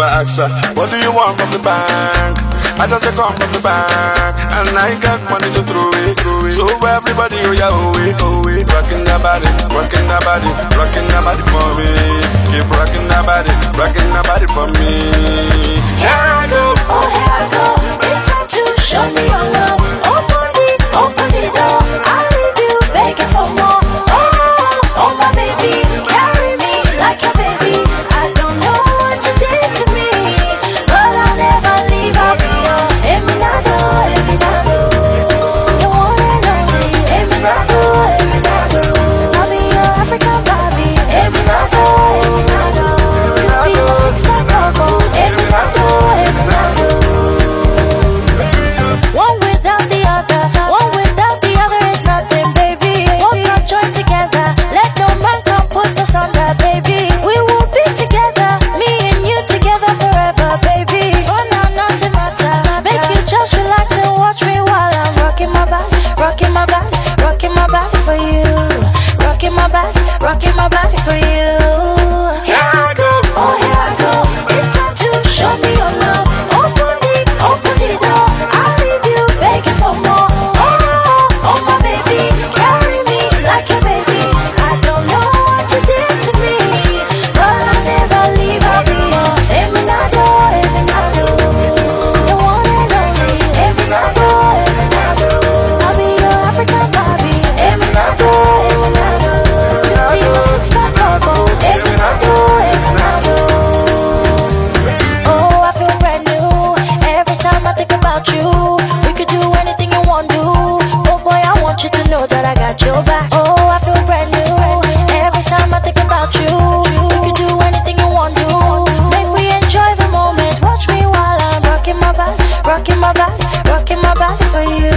I ask her, what do you want from the bank? I just say come from the bank, and I got money to throw it, throw it. So everybody, oh yeah, oh it, oh it. Rocking that body, rocking that body, rocking that body for me. Keep rocking that body, rocking for you.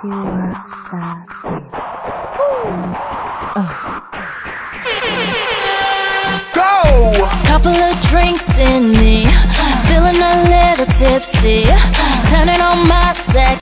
今晚八点。Go! Couple of drinks in me, feeling a little tipsy, turning on my sex.